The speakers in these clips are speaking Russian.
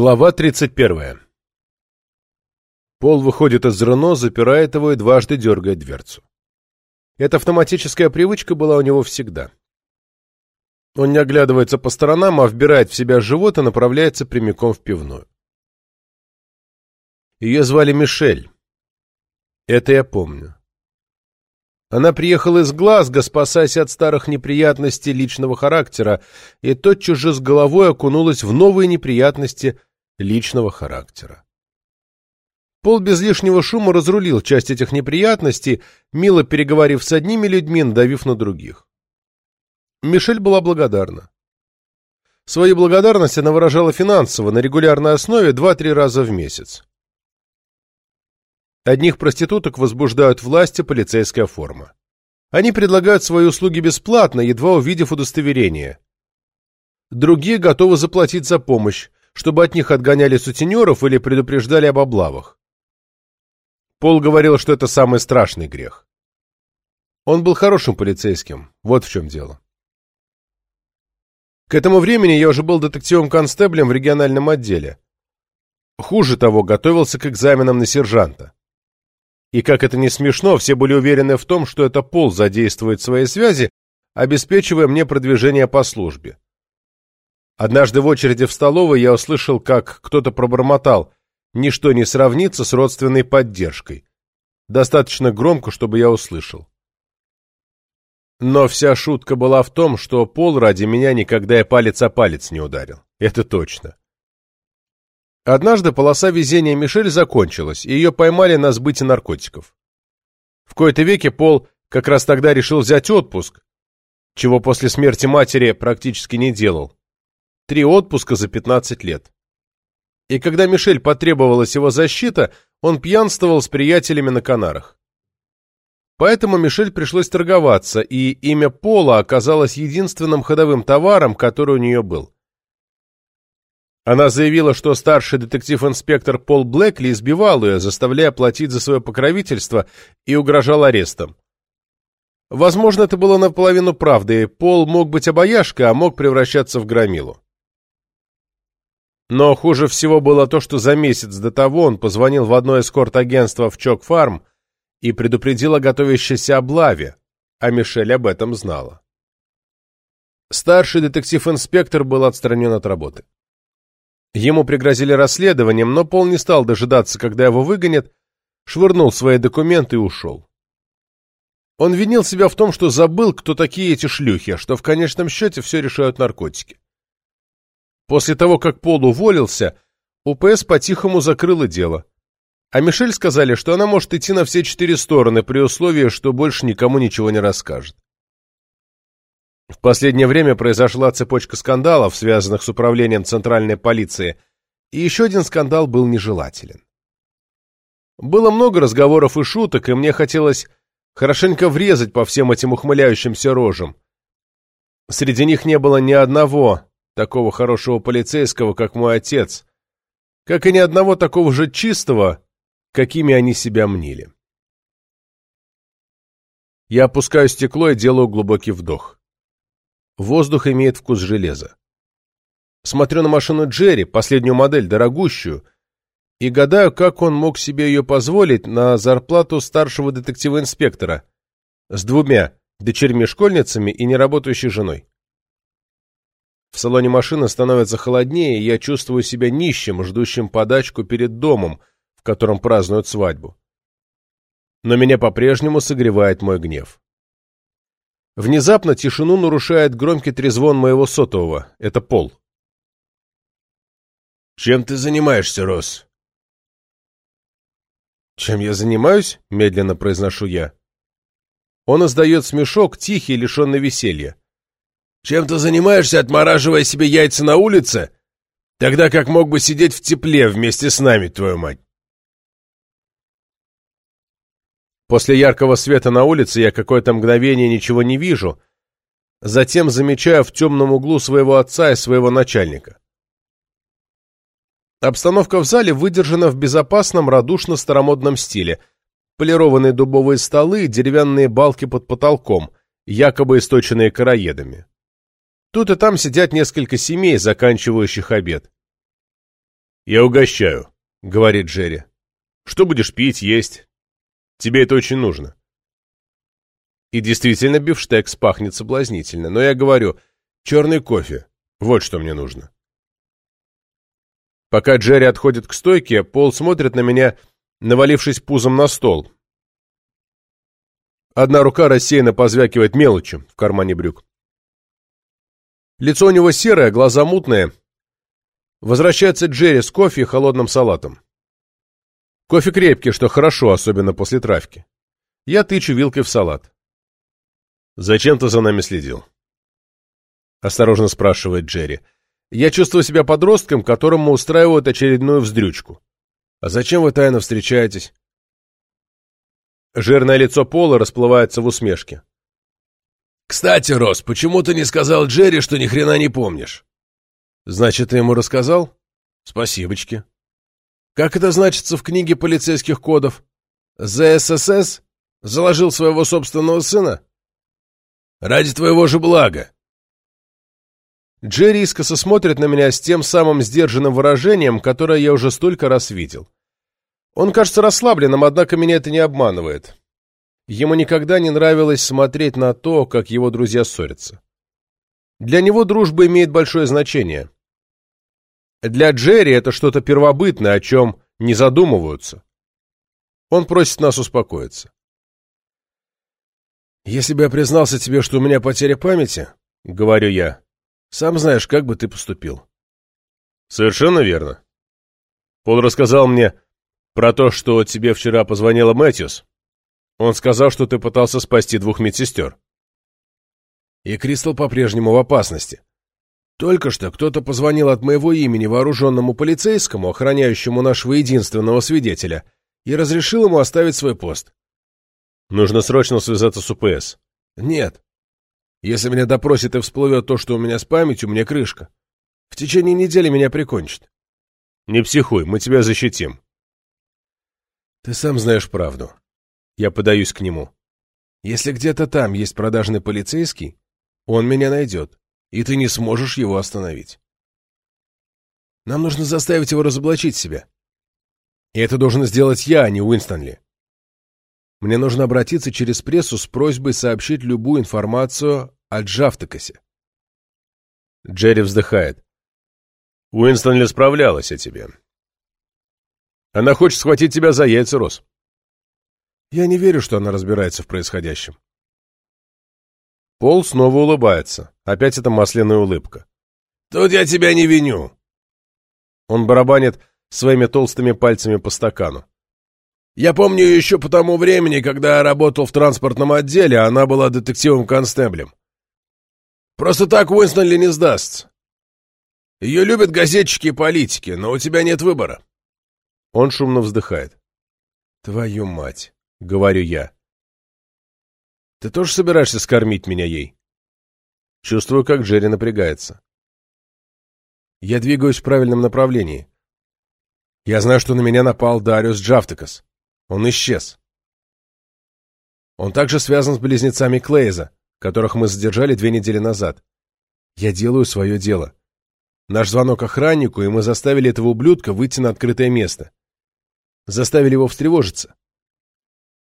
Глава 31. Пол выходит из Рено, запирает его и дважды дергает дверцу. Эта автоматическая привычка была у него всегда. Он не оглядывается по сторонам, а вбирает в себя живот и направляется прямиком в пивную. Ее звали Мишель. Это я помню. Она приехала из Глазго, спасаясь от старых неприятностей личного характера, и тотчас же с головой окунулась в новые неприятности личного характера. Пол без лишнего шума разрулил часть этих неприятностей, мило переговорив с одними людьми, надавив на других. Мишель была благодарна. Свою благодарность она выражала финансово, на регулярной основе два-три раза в месяц. Одних проституток возбуждают власти полицейская форма. Они предлагают свои услуги бесплатно, едва увидев удостоверение. Другие готовы заплатить за помощь, чтобы от них отгоняли сутенеров или предупреждали об облавах. Пол говорил, что это самый страшный грех. Он был хорошим полицейским, вот в чем дело. К этому времени я уже был детективом-констеблем в региональном отделе. Хуже того, готовился к экзаменам на сержанта. И как это не смешно, все были уверены в том, что это Пол задействует свои связи, обеспечивая мне продвижение по службе. Однажды в очереди в столовой я услышал, как кто-то пробормотал ничто не сравнится с родственной поддержкой. Достаточно громко, чтобы я услышал. Но вся шутка была в том, что Пол ради меня никогда и палец о палец не ударил. Это точно. Однажды полоса везения Мишель закончилась, и ее поймали на сбыте наркотиков. В кои-то веке Пол как раз тогда решил взять отпуск, чего после смерти матери практически не делал. Три отпуска за 15 лет и когда Мишель потребовалась его защита, он пьянствовал с приятелями на Канарах. Поэтому Мишель пришлось торговаться, и имя Пола оказалось единственным ходовым товаром, который у нее был. Она заявила, что старший детектив-инспектор Пол Блэкли избивал ее, заставляя платить за свое покровительство, и угрожал арестом. Возможно, это было наполовину правдой, Пол мог быть обаяшкой, а мог превращаться в громилу. Но хуже всего было то, что за месяц до того он позвонил в одно эскорт-агентство в Чок-фарм и предупредил о готовящейся облаве, а Мишель об этом знала. Старший детектив-инспектор был отстранен от работы. Ему пригрозили расследованием, но Пол не стал дожидаться, когда его выгонят, швырнул свои документы и ушел. Он винил себя в том, что забыл, кто такие эти шлюхи, что в конечном счете все решают наркотики. После того, как Пол уволился, УПС по-тихому закрыла дело. А Мишель сказали, что она может идти на все четыре стороны при условии, что больше никому ничего не расскажет. В последнее время произошла цепочка скандалов, связанных с управлением центральной полиции, и еще один скандал был нежелателен. Было много разговоров и шуток, и мне хотелось хорошенько врезать по всем этим ухмыляющимся рожам. Среди них не было ни одного, такого хорошего полицейского, как мой отец, как и ни одного такого же чистого, какими они себя мнили. Я опускаю стекло и делаю глубокий вдох. Воздух имеет вкус железа. Смотрю на машину Джерри, последнюю модель, дорогущую, и гадаю, как он мог себе ее позволить на зарплату старшего детектива-инспектора с двумя дочерьми-школьницами и неработающей женой. В салоне машины становится холоднее, и я чувствую себя нищим, ждущим подачку перед домом, в котором празднуют свадьбу. Но меня по-прежнему согревает мой гнев. Внезапно тишину нарушает громкий трезвон моего сотового. Это Пол. «Чем ты занимаешься, Росс?» «Чем я занимаюсь?» — медленно произношу я. Он издает смешок, тихий, лишенный веселья. Чем ты занимаешься, отмораживая себе яйца на улице? Тогда как мог бы сидеть в тепле вместе с нами, твою мать. После яркого света на улице я какое-то мгновение ничего не вижу, затем замечаю в темном углу своего отца и своего начальника. Обстановка в зале выдержана в безопасном, радушно-старомодном стиле. Полированные дубовые столы, деревянные балки под потолком, якобы источенные короедами. Тут и там сидят несколько семей, заканчивающих обед. «Я угощаю», — говорит Джерри. «Что будешь пить, есть? Тебе это очень нужно». И действительно, бифштекс пахнет соблазнительно, но я говорю, черный кофе, вот что мне нужно. Пока Джерри отходит к стойке, Пол смотрит на меня, навалившись пузом на стол. Одна рука рассеянно позвякивает мелочью в кармане брюк. Лицо у него серое, глаза мутные. Возвращается Джерри с кофе и холодным салатом. Кофе крепкий, что хорошо, особенно после травки. Я тычу вилкой в салат. «Зачем ты за нами следил?» Осторожно спрашивает Джерри. Я чувствую себя подростком, которому устраивают очередную вздрючку. А зачем вы тайно встречаетесь? Жирное лицо Пола расплывается в усмешке. «Кстати, Рос, почему ты не сказал Джерри, что ни хрена не помнишь?» «Значит, ты ему рассказал?» «Спасибочки». «Как это значится в книге полицейских кодов? ЗССС заложил своего собственного сына?» «Ради твоего же блага». Джерри искоса смотрит на меня с тем самым сдержанным выражением, которое я уже столько раз видел. Он кажется расслабленным, однако меня это не обманывает. Ему никогда не нравилось смотреть на то, как его друзья ссорятся. Для него дружба имеет большое значение. Для Джерри это что-то первобытное, о чем не задумываются. Он просит нас успокоиться. «Если бы я признался тебе, что у меня потеря памяти, — говорю я, — сам знаешь, как бы ты поступил». «Совершенно верно. Пол рассказал мне про то, что тебе вчера позвонила Мэтьюс. Он сказал, что ты пытался спасти двух медсестер. И Кристал по-прежнему в опасности. Только что кто-то позвонил от моего имени вооруженному полицейскому, охраняющему нашего единственного свидетеля, и разрешил ему оставить свой пост. Нужно срочно связаться с УПС. Нет. Если меня допросит и всплывет то, что у меня с памятью, мне крышка. В течение недели меня прикончат. Не психуй, мы тебя защитим. Ты сам знаешь правду. Я подаюсь к нему. Если где-то там есть продажный полицейский, он меня найдет, и ты не сможешь его остановить. Нам нужно заставить его разоблачить себя. И это должен сделать я, а не Уинстонли. Мне нужно обратиться через прессу с просьбой сообщить любую информацию о Джафтекасе. Джерри вздыхает. Уинстонли справлялась о тебе. Она хочет схватить тебя за яйца, Рос. Я не верю, что она разбирается в происходящем. Пол снова улыбается. Опять эта масляная улыбка. «Тут я тебя не виню!» Он барабанит своими толстыми пальцами по стакану. «Я помню еще по тому времени, когда я работал в транспортном отделе, она была детективом-констеблем. Просто так Уинстонли не сдастся. Ее любят газетчики и политики, но у тебя нет выбора». Он шумно вздыхает. «Твою мать!» — говорю я. «Ты тоже собираешься скормить меня ей?» Чувствую, как Джерри напрягается. Я двигаюсь в правильном направлении. Я знаю, что на меня напал Дариус Джафтекас. Он исчез. Он также связан с близнецами Клейза, которых мы задержали две недели назад. Я делаю свое дело. Наш звонок охраннику, и мы заставили этого ублюдка выйти на открытое место. Заставили его встревожиться.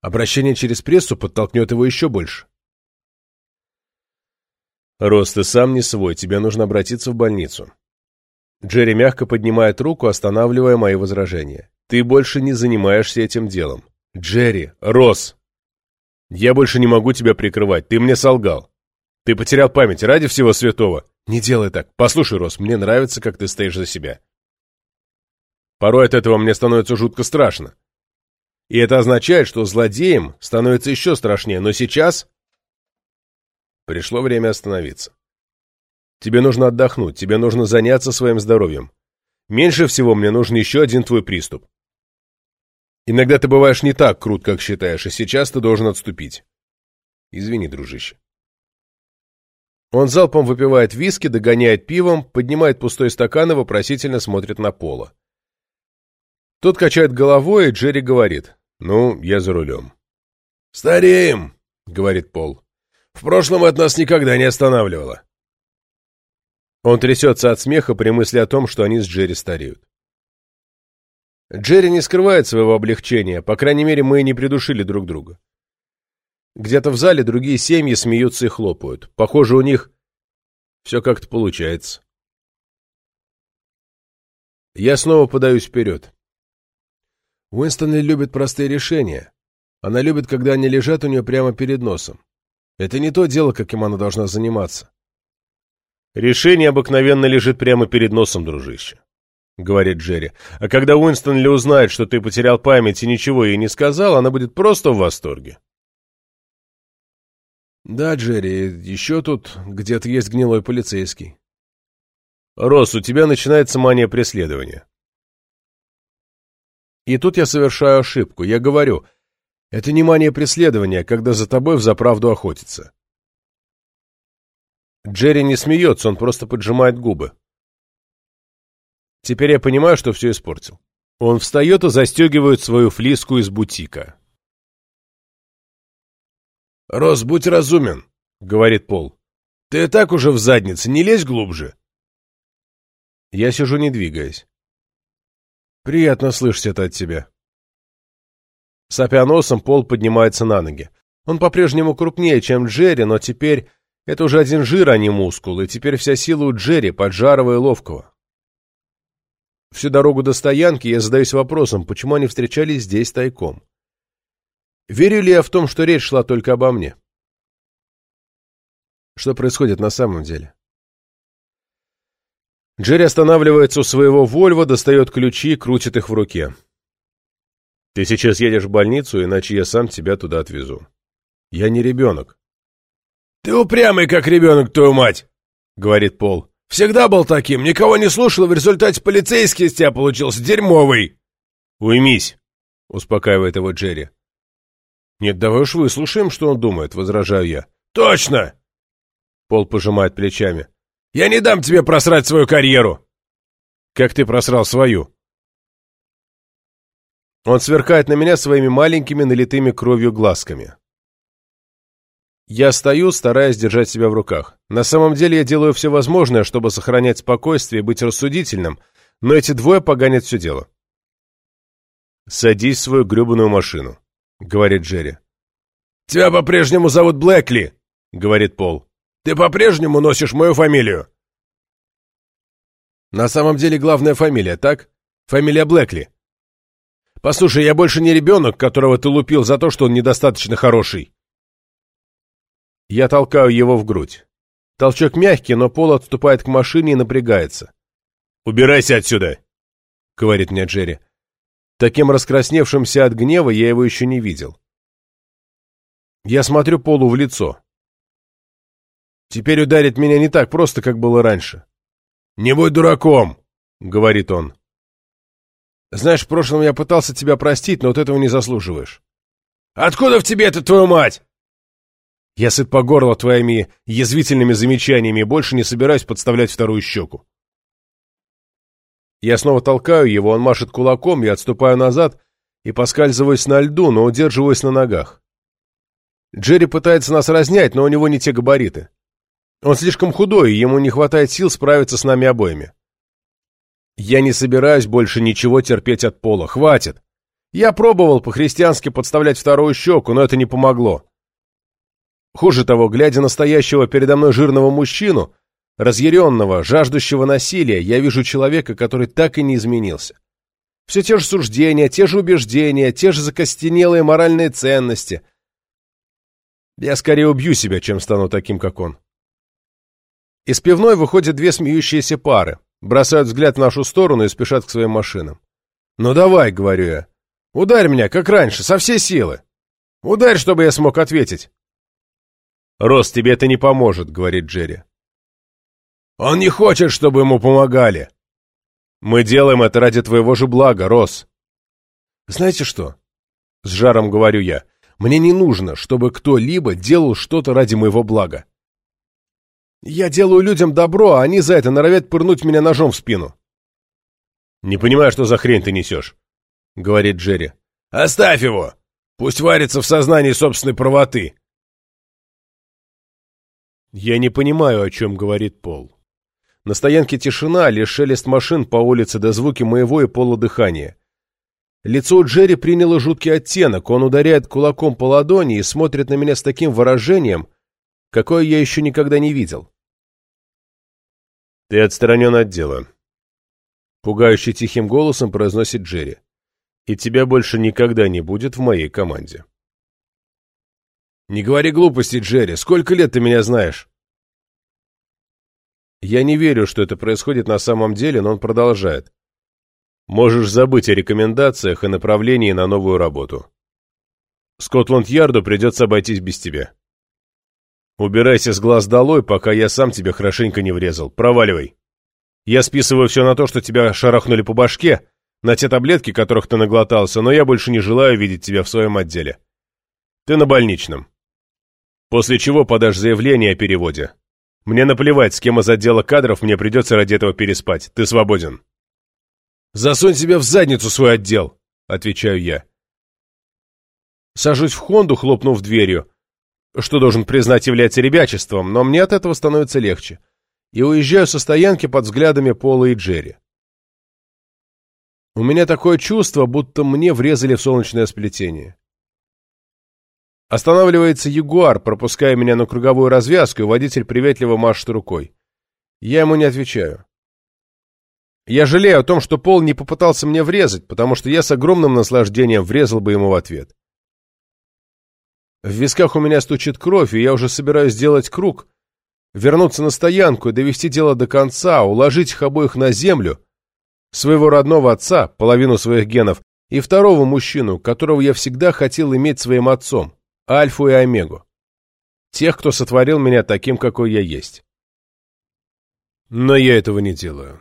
Обращение через прессу подтолкнет его еще больше. «Рос, ты сам не свой, тебе нужно обратиться в больницу». Джерри мягко поднимает руку, останавливая мои возражения. «Ты больше не занимаешься этим делом. Джерри, Рос, я больше не могу тебя прикрывать, ты мне солгал. Ты потерял память ради всего святого. Не делай так. Послушай, Рос, мне нравится, как ты стоишь за себя. Порой от этого мне становится жутко страшно. И это означает, что злодеям становится еще страшнее. Но сейчас пришло время остановиться. Тебе нужно отдохнуть, тебе нужно заняться своим здоровьем. Меньше всего мне нужен еще один твой приступ. Иногда ты бываешь не так крут, как считаешь, и сейчас ты должен отступить. Извини, дружище. Он залпом выпивает виски, догоняет пивом, поднимает пустой стакан и вопросительно смотрит на Пола. Тот качает головой, и Джерри говорит. «Ну, я за рулем». «Стареем», — говорит Пол. «В прошлом это нас никогда не останавливало». Он трясется от смеха при мысли о том, что они с Джерри стареют. Джерри не скрывает своего облегчения, по крайней мере, мы не придушили друг друга. Где-то в зале другие семьи смеются и хлопают. Похоже, у них все как-то получается. Я снова подаюсь вперед. Уинстон любит простые решения. Она любит, когда они лежат у нее прямо перед носом. Это не то дело, каким она должна заниматься. Решение обыкновенно лежит прямо перед носом, дружище, — говорит Джерри. А когда Уинстон ли узнает, что ты потерял память и ничего ей не сказал, она будет просто в восторге. Да, Джерри, еще тут где-то есть гнилой полицейский. Рос, у тебя начинается мания преследования. И тут я совершаю ошибку. Я говорю, это не мания преследования, когда за тобой взаправду охотится. Джерри не смеется, он просто поджимает губы. Теперь я понимаю, что все испортил. Он встает и застегивает свою флиску из бутика. «Рос, будь разумен», — говорит Пол. «Ты и так уже в заднице, не лезь глубже». Я сижу, не двигаясь. Приятно слышать это от тебя. Сопя носом, Пол поднимается на ноги. Он по-прежнему крупнее, чем Джерри, но теперь это уже один жир, а не мускул, и теперь вся сила у Джерри, поджарого и ловкого. Всю дорогу до стоянки я задаюсь вопросом, почему они встречались здесь тайком. Верю ли я в том, что речь шла только обо мне? Что происходит на самом деле? Джерри останавливается у своего Вольво, достает ключи, крутит их в руке. «Ты сейчас едешь в больницу, иначе я сам тебя туда отвезу. Я не ребенок». «Ты упрямый, как ребенок, твою мать!» — говорит Пол. «Всегда был таким, никого не слушал, и в результате полицейский из тебя получился дерьмовый!» «Уймись!» — успокаивает его Джерри. «Нет, давай уж выслушаем, что он думает», — возражаю я. «Точно!» Пол пожимает плечами. Я не дам тебе просрать свою карьеру!» «Как ты просрал свою?» Он сверкает на меня своими маленькими налитыми кровью глазками. Я стою, стараясь держать себя в руках. На самом деле я делаю все возможное, чтобы сохранять спокойствие и быть рассудительным, но эти двое поганят все дело. «Садись в свою гребаную машину», — говорит Джерри. «Тебя по-прежнему зовут Блэкли», — говорит Пол. Ты по-прежнему носишь мою фамилию?» «На самом деле главная фамилия, так? Фамилия Блэкли. Послушай, я больше не ребенок, которого ты лупил за то, что он недостаточно хороший». Я толкаю его в грудь. Толчок мягкий, но Пол отступает к машине и напрягается. «Убирайся отсюда!» — говорит мне Джерри. Таким раскрасневшимся от гнева я его еще не видел. Я смотрю Полу в лицо. Теперь ударить меня не так просто, как было раньше. «Не будь дураком!» — говорит он. «Знаешь, в прошлом я пытался тебя простить, но вот этого не заслуживаешь». «Откуда в тебе это твою мать?» «Я сыт по горло твоими язвительными замечаниями и больше не собираюсь подставлять вторую щеку». Я снова толкаю его, он машет кулаком, я отступаю назад и поскальзываюсь на льду, но удерживаюсь на ногах. Джерри пытается нас разнять, но у него не те габариты. Он слишком худой, и ему не хватает сил справиться с нами обоими. Я не собираюсь больше ничего терпеть от пола. Хватит. Я пробовал по-христиански подставлять вторую щеку, но это не помогло. Хуже того, глядя настоящего передо мной жирного мужчину, разъяренного, жаждущего насилия, я вижу человека, который так и не изменился. Все те же суждения, те же убеждения, те же закостенелые моральные ценности. Я скорее убью себя, чем стану таким, как он. Из пивной выходят две смеющиеся пары, бросают взгляд в нашу сторону и спешат к своим машинам. «Ну давай», — говорю я, — «ударь меня, как раньше, со всей силы. Ударь, чтобы я смог ответить». «Рос, тебе это не поможет», — говорит Джерри. «Он не хочет, чтобы ему помогали». «Мы делаем это ради твоего же блага, Рос». «Знаете что?» — с жаром говорю я. «Мне не нужно, чтобы кто-либо делал что-то ради моего блага. Я делаю людям добро, а они за это норовят пырнуть меня ножом в спину. «Не понимаю, что за хрень ты несешь», — говорит Джерри. «Оставь его! Пусть варится в сознании собственной правоты!» Я не понимаю, о чем говорит Пол. На стоянке тишина, лишь шелест машин по улице до звуки моего и Пола дыхания. Лицо Джерри приняло жуткий оттенок, он ударяет кулаком по ладони и смотрит на меня с таким выражением, какое я еще никогда не видел. «Ты отстранен от дела», — пугающе тихим голосом произносит Джерри. «И тебя больше никогда не будет в моей команде». «Не говори глупости, Джерри. Сколько лет ты меня знаешь?» Я не верю, что это происходит на самом деле, но он продолжает. Можешь забыть о рекомендациях и направлении на новую работу. Скотланд-Ярду придется обойтись без тебя. Убирайся с глаз долой, пока я сам тебе хорошенько не врезал. Проваливай. Я списываю все на то, что тебя шарахнули по башке, на те таблетки, которых ты наглотался, но я больше не желаю видеть тебя в своем отделе. Ты на больничном. После чего подашь заявление о переводе. Мне наплевать, с кем из отдела кадров мне придется ради этого переспать. Ты свободен. «Засунь себе в задницу свой отдел», — отвечаю я. Сажусь в Хонду, хлопнув дверью, что, должен признать, является ребячеством, но мне от этого становится легче, и уезжаю со стоянки под взглядами Пола и Джерри. У меня такое чувство, будто мне врезали в солнечное сплетение. Останавливается Ягуар, пропуская меня на круговую развязку, и водитель приветливо машет рукой. Я ему не отвечаю. Я жалею о том, что Пол не попытался мне врезать, потому что я с огромным наслаждением врезал бы ему в ответ. В висках у меня стучит кровь, и я уже собираюсь сделать круг, вернуться на стоянку и довести дело до конца, уложить их обоих на землю, своего родного отца, половину своих генов, и второго мужчину, которого я всегда хотел иметь своим отцом, Альфу и Омегу. Тех, кто сотворил меня таким, какой я есть. Но я этого не делаю.